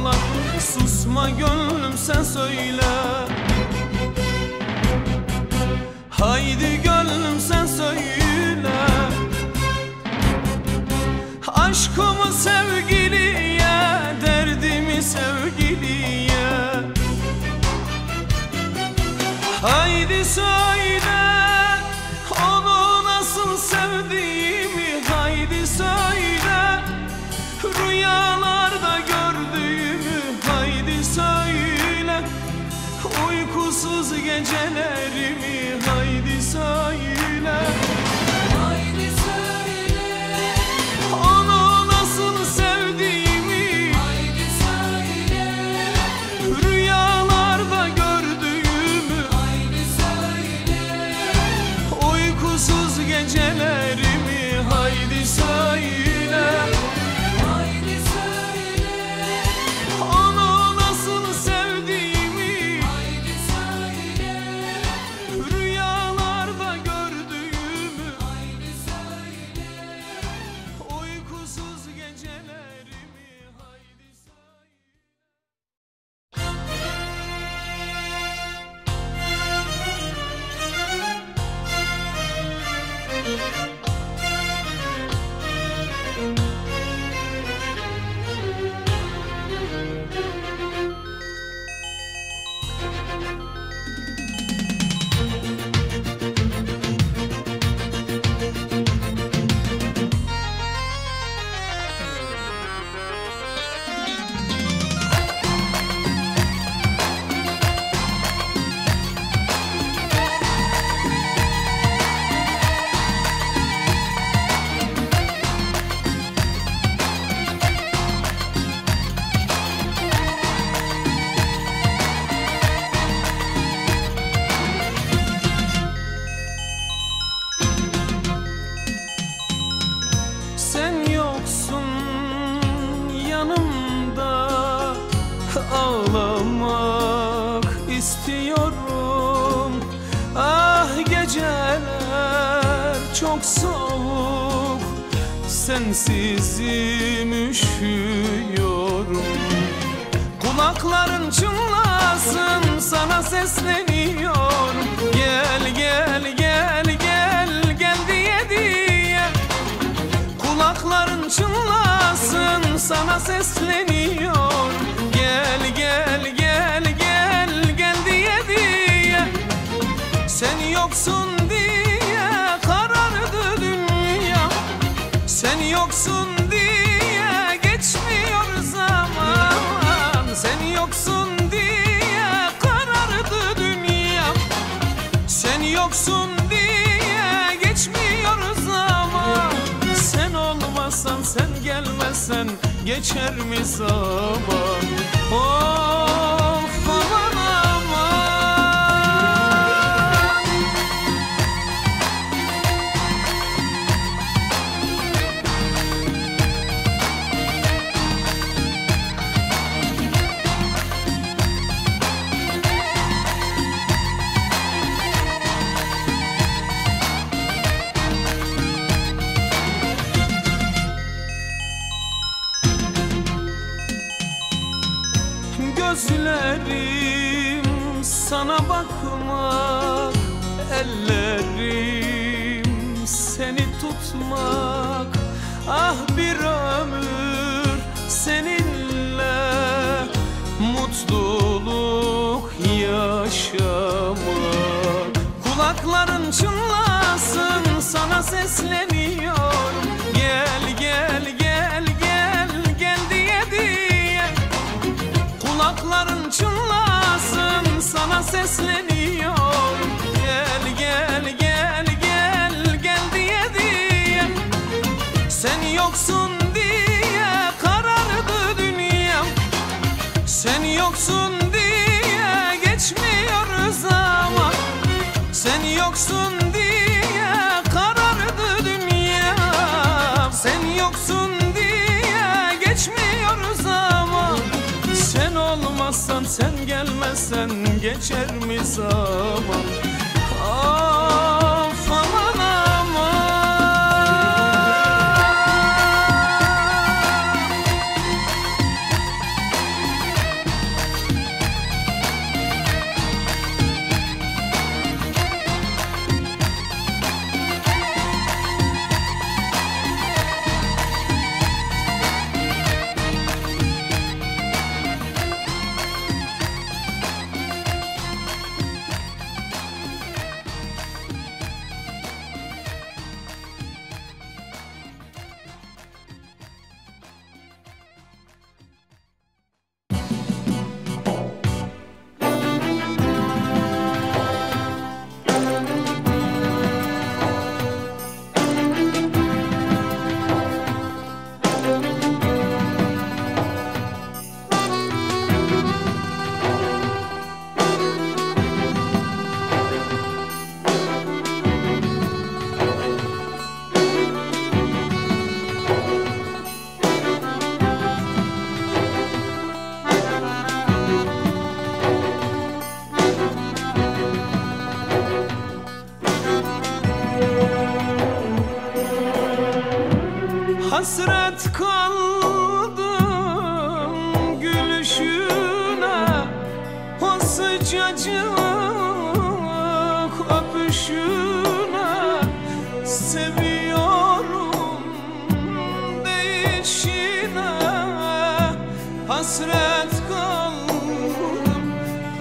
anlat Susma gönlüm sen söyle. Haydi gönlüm sen söyle. Aşkımı sevgilim geçer mi zaman? Oh! sesleniyor. Gel gel gel gel gel diye diye. Sen yoksun diye karardı dünyam. Sen yoksun diye geçmiyor zaman Sen yoksun diye karardı dünyam. Sen yoksun diye geçmiyor zaman Sen olmazsan sen gelmezsen geçer mi zaman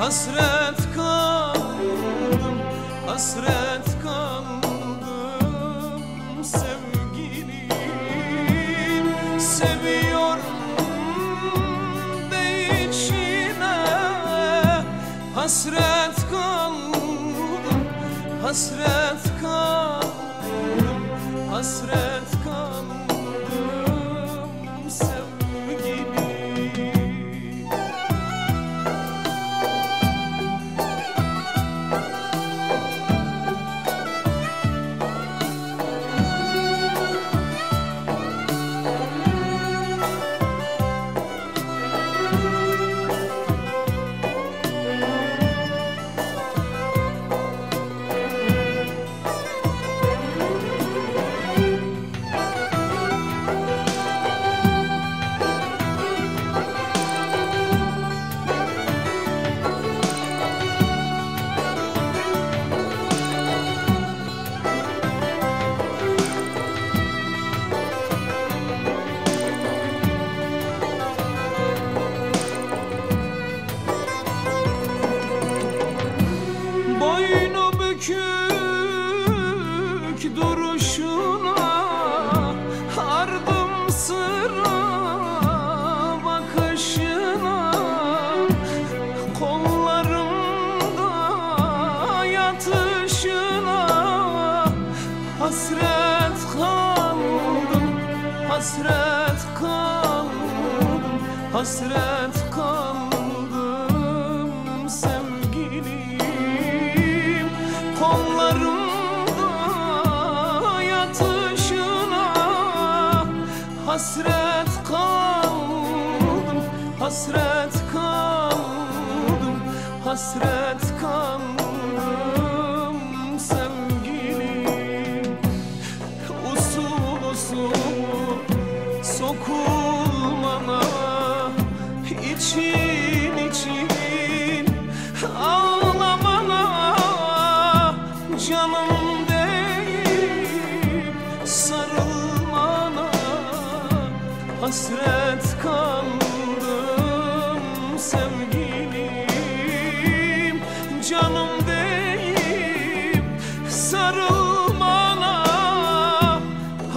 hasret kaldım Hasret kaldım. Sevgilim Seviyorum değişine Hasret kaldım, hasret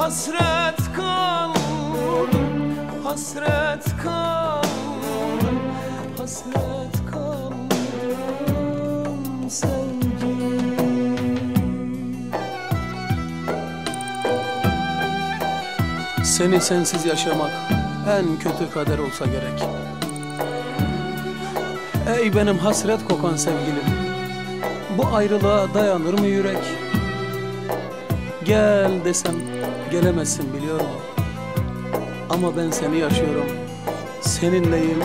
hasret kaldım hasret kaldım hasret kaldım sevgilim Seni sensiz yaşamak en kötü kader olsa gerek. Ey benim hasret kokan sevgilim, bu ayrılığa dayanır mı yürek? Gel desem gelemezsin biliyorum. Ama ben seni yaşıyorum, seninleyim.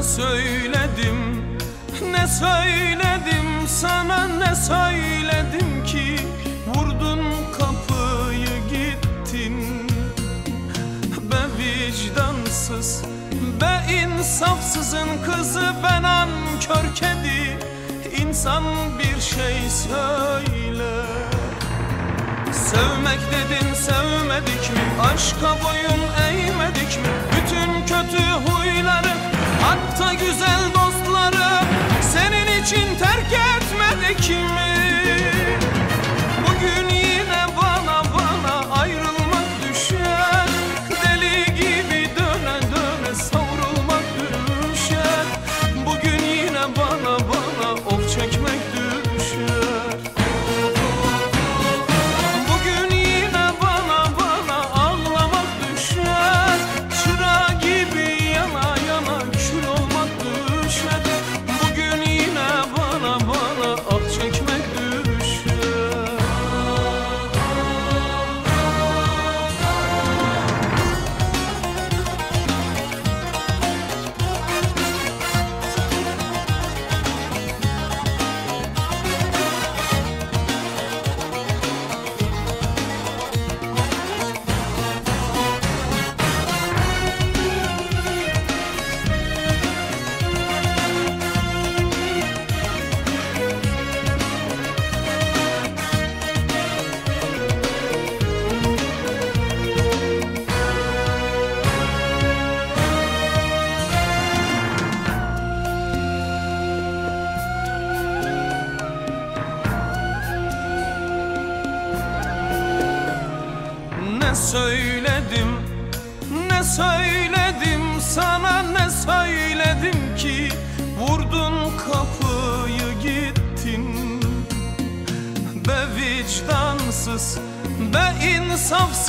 Ne söyledim? Ne söyledim sana ne söyledim ki? Vurdun kapıyı gittin. Be vicdansız Be insafsızın kızı ben ankör kedi. İnsan bir şey söyle. Sevmek dedin sevmedik mi? Aşka boyun eğmedik mi? Bütün kötü huyları Hatta güzel dostları Senin için terk etmedik mi?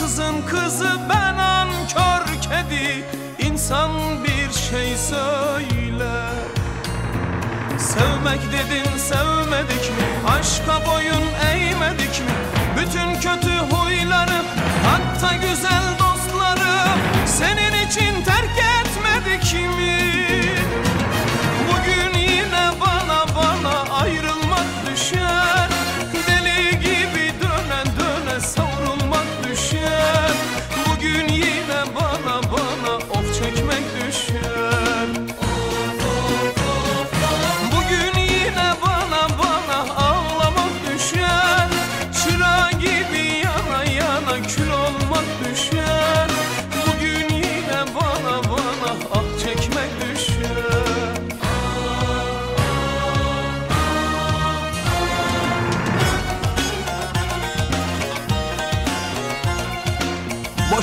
İnsafsızın kızı Ben ankör kedi, insan bir şey söyle Sevmek dedin sevmedik mi? Aşka boyun eğmedik mi? Bütün kötü huyları hatta güzel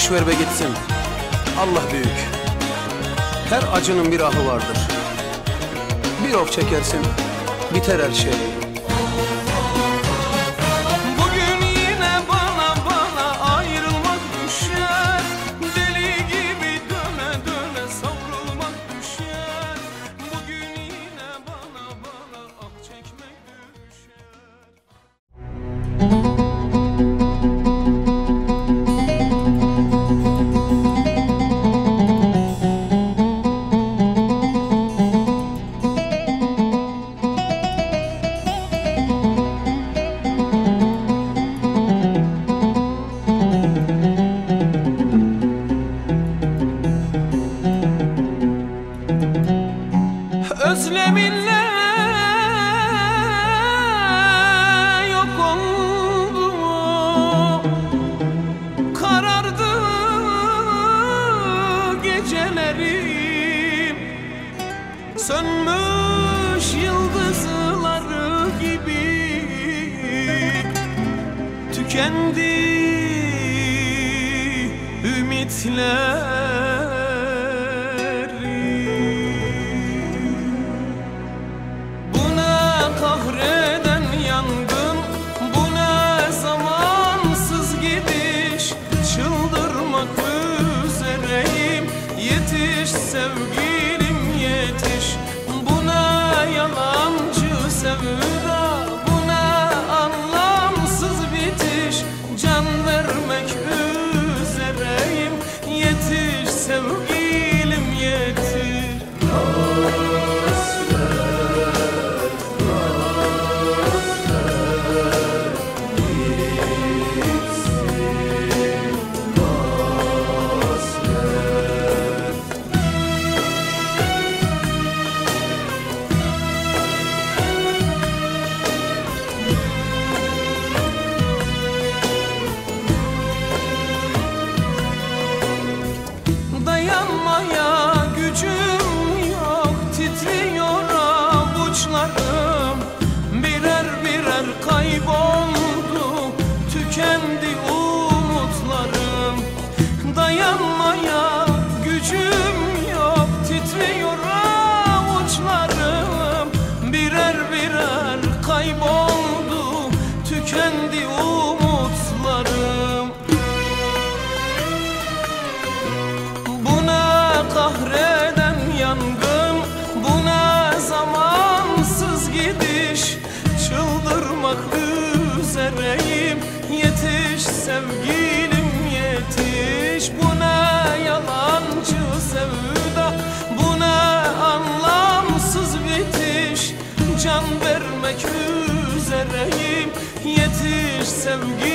Boş ver be gitsin. Allah büyük. Her acının bir ahı vardır. Bir of çekersin, biter her şey. Sevgilim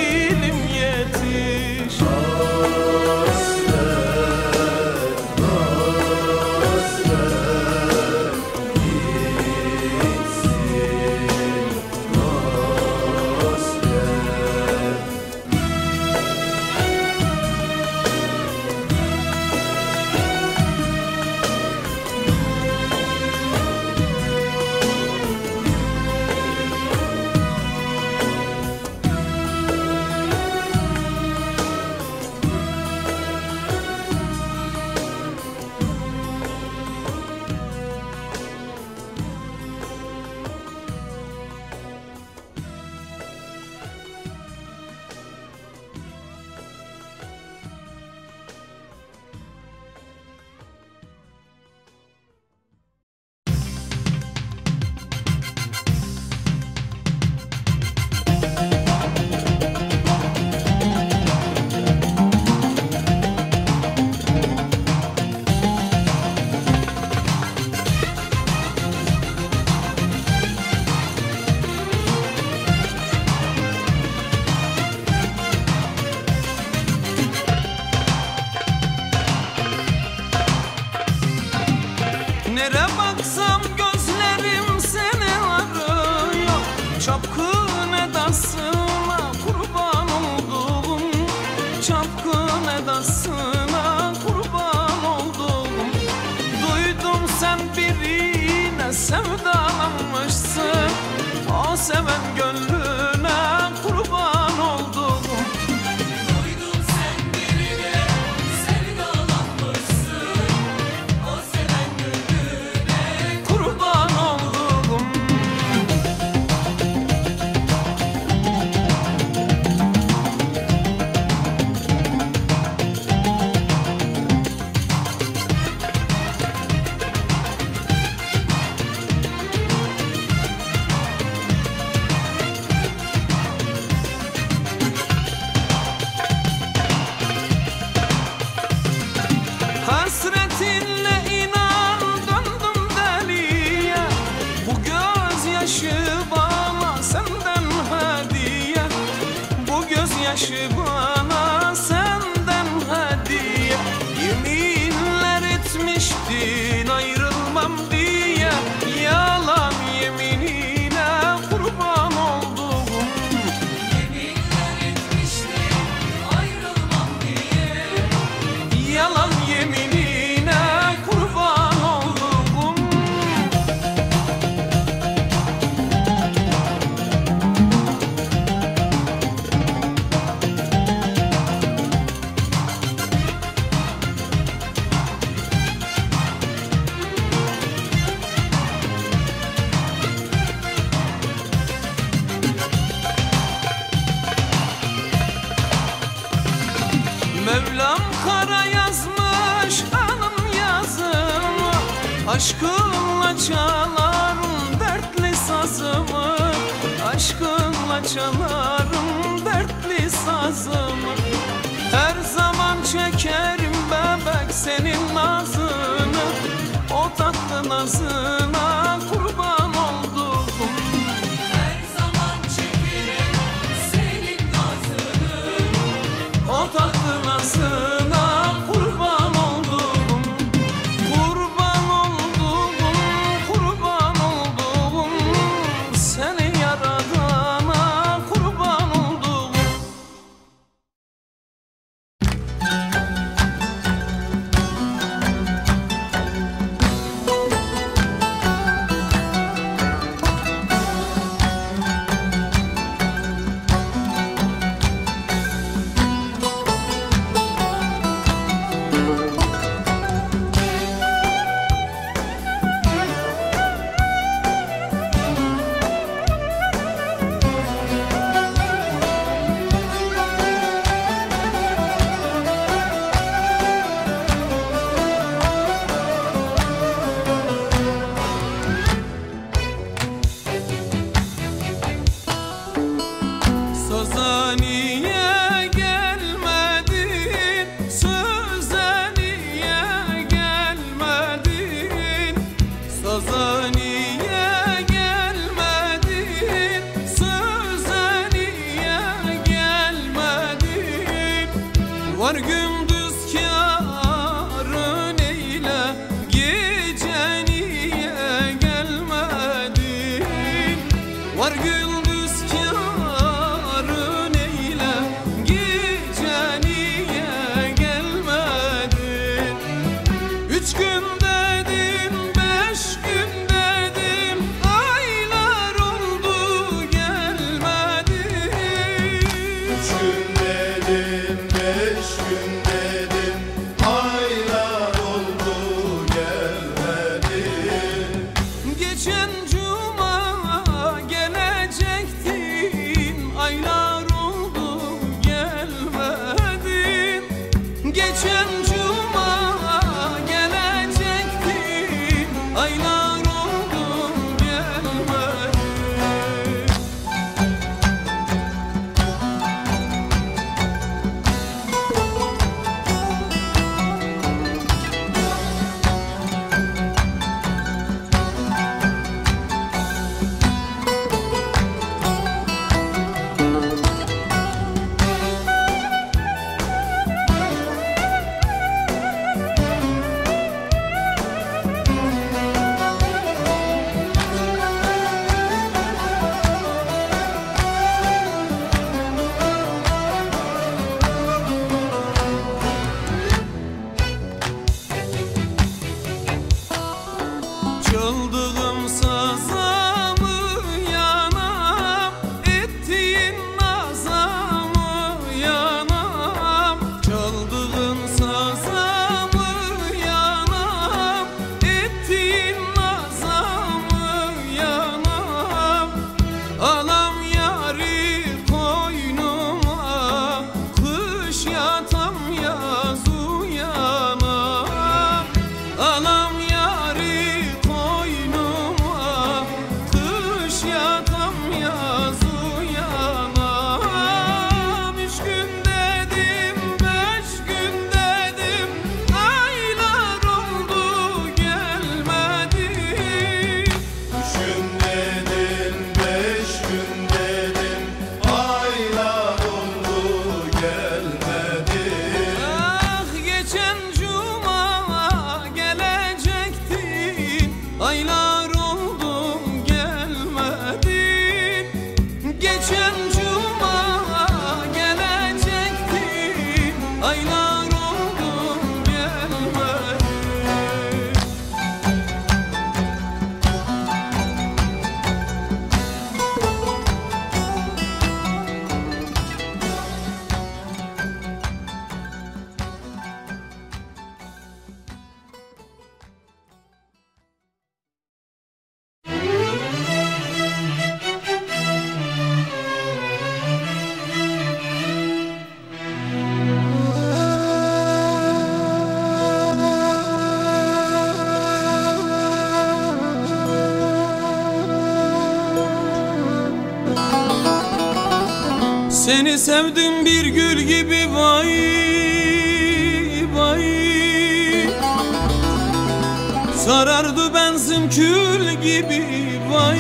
Sarardı benzin kül gibi vay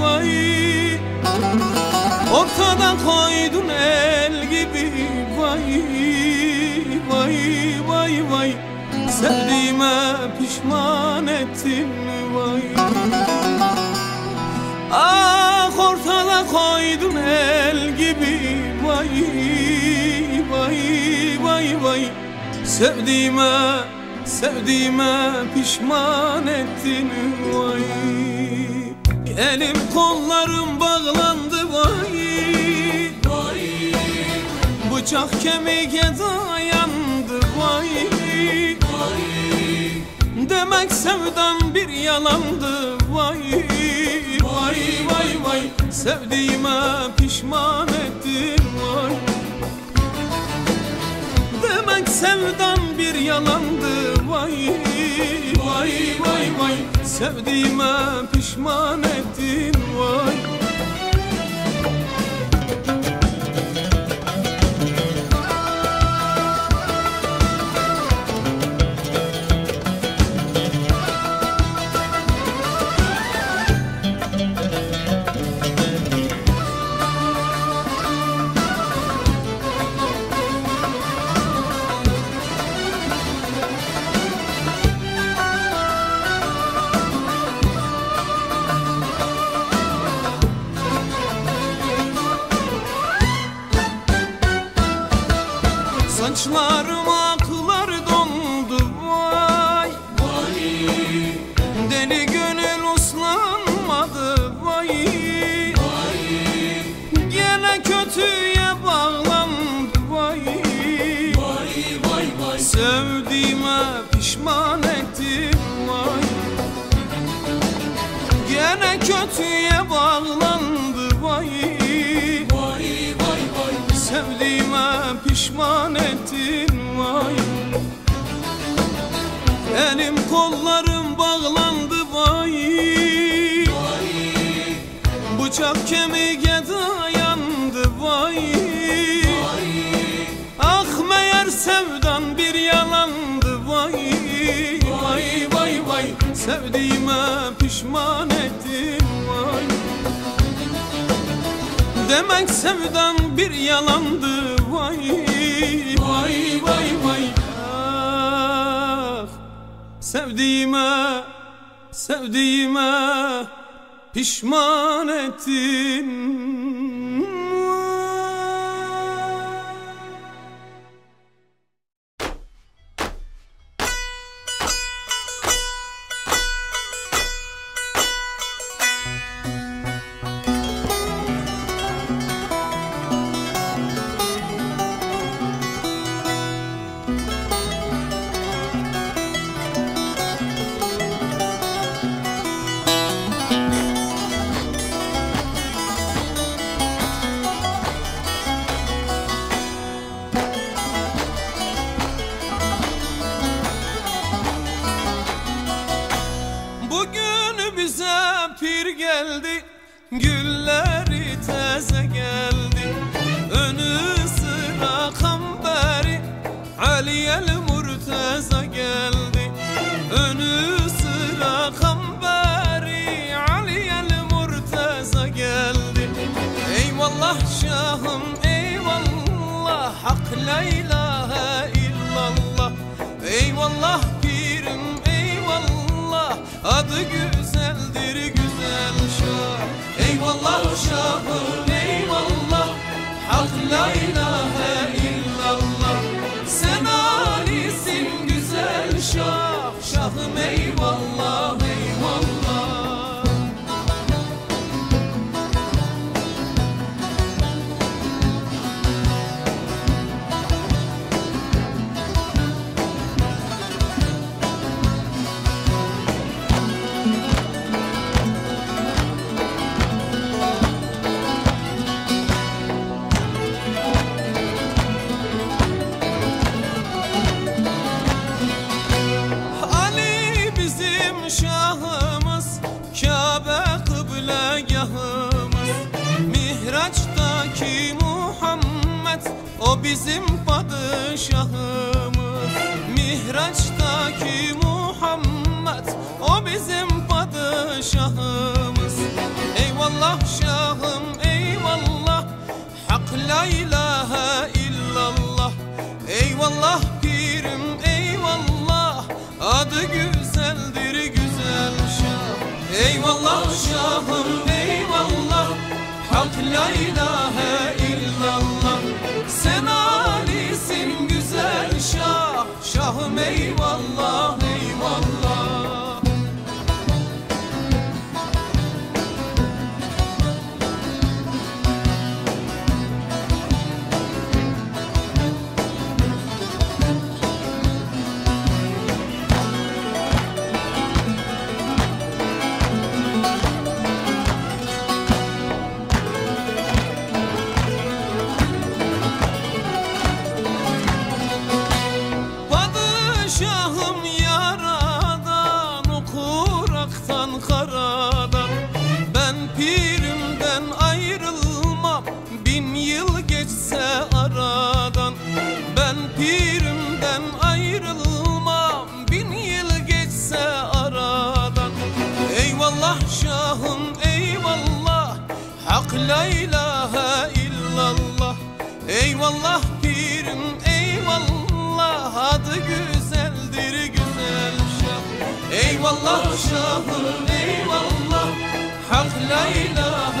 vay. Ortada koydun el gibi vay vay vay vay. Sevdiğime pişman ettin vay. Ah ortada koydun el gibi vay vay vay vay. Sevdiğime sevdiğime pişman ettin vay. Elim kollarım bağlandı vay. Vay Bıçak kemiğe dayandı vay vay. Demek sevdan bir yalandı vay. Vay vay vay. Sevdiğime pişman ettin vay Demek sevdan bir yalandı vay. Vay vay vay. Sevdiğime pişman ettin vay kollarım bağlandı vay. Bıçak kemiğe dayandı vay. Ah meğer sevdan bir yalandı vay. Vay vay vay. Sevdiğime pişman ettin vay. Demek sevdan bir yalandı vay. Vay vay vay sevdiğime sevdiğime pişman ettin والله شاطر اي والله حق لا إله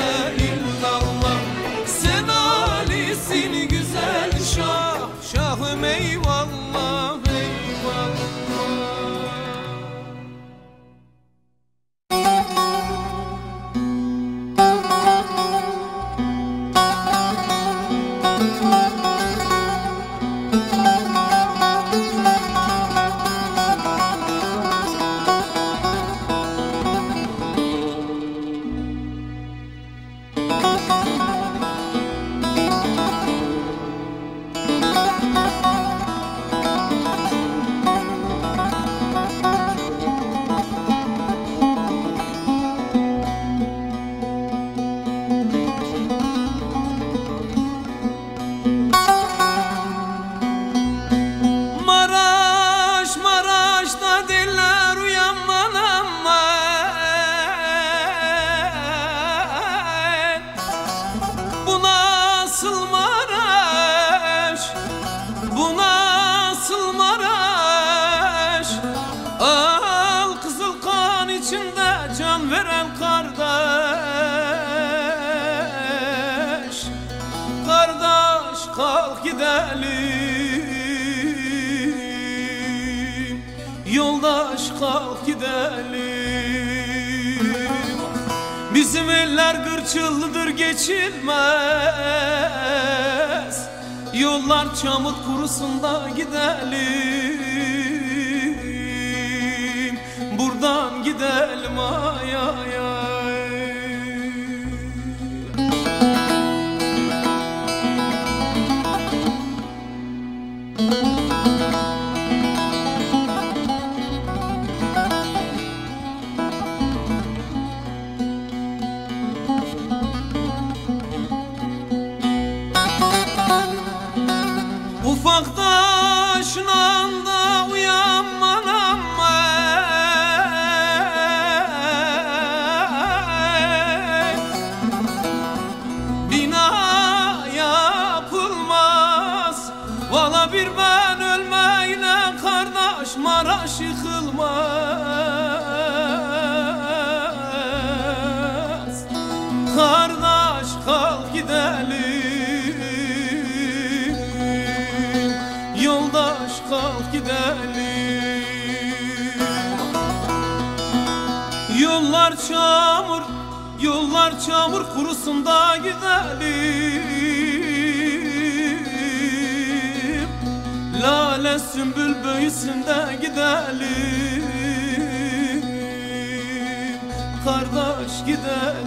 Kaç yıldır geçilmez. Yollar çamur kurusun da gidelim. Buradan gidelim ay ay ay. buyursun da gidelim. Lale sümbül büyüsün de gidelim. Kardeş gidelim.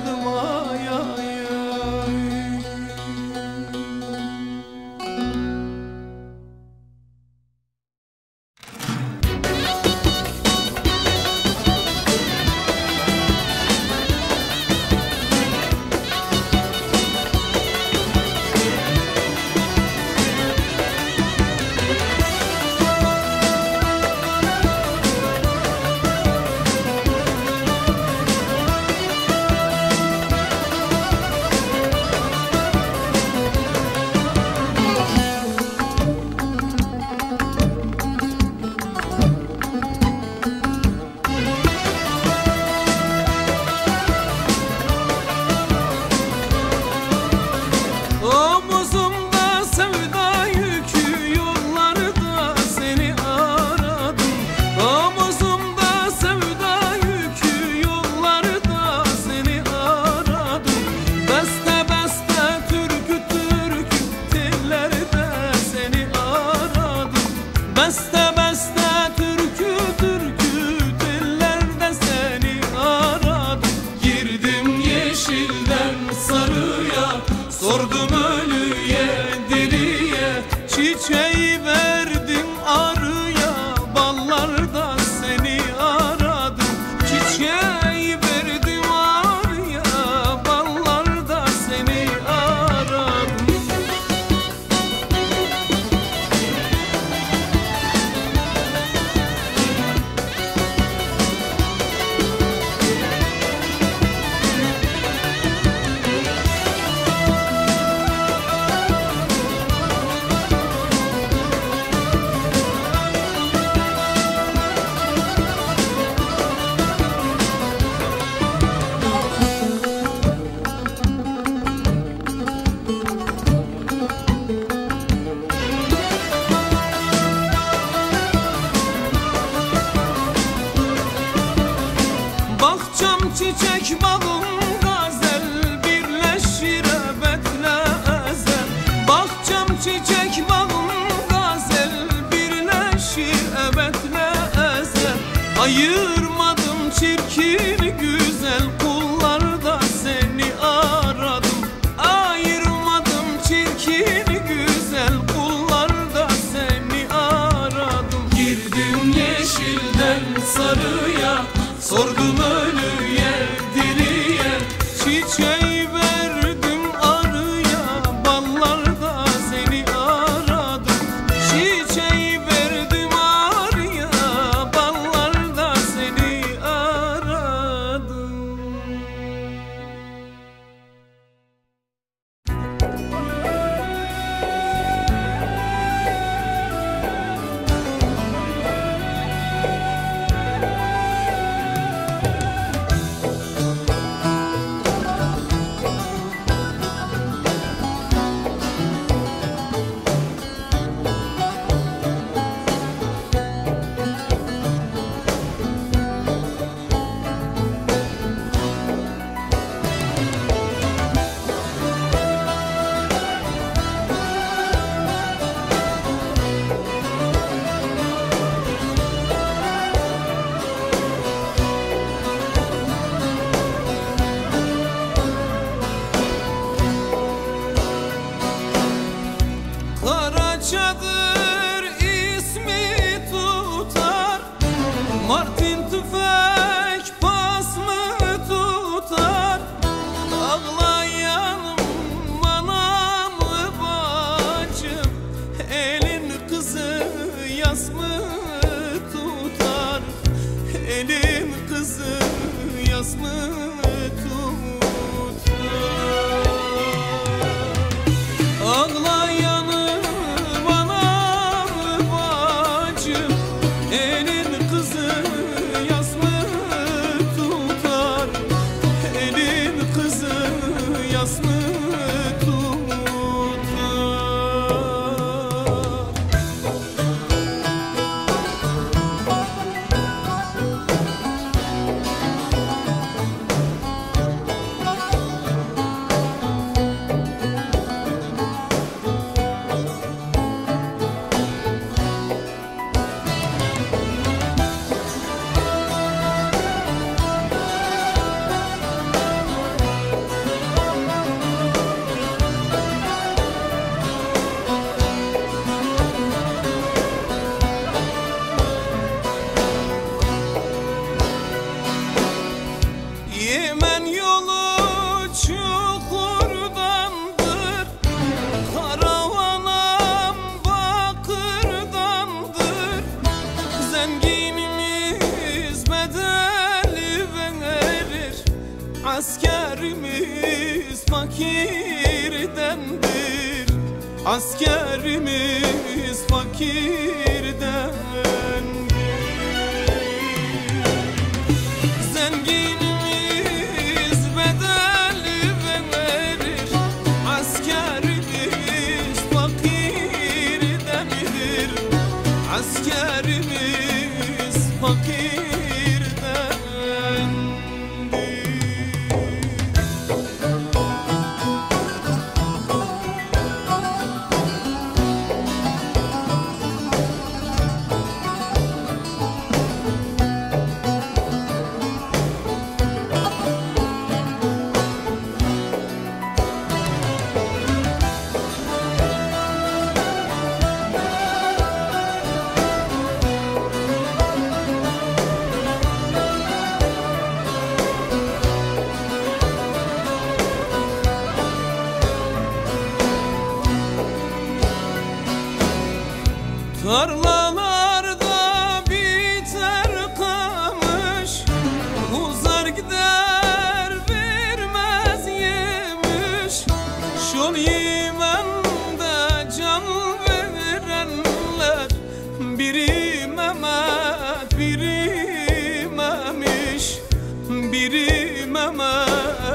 Askerimiz fakirdendir. Askerimiz fakirdendir mama.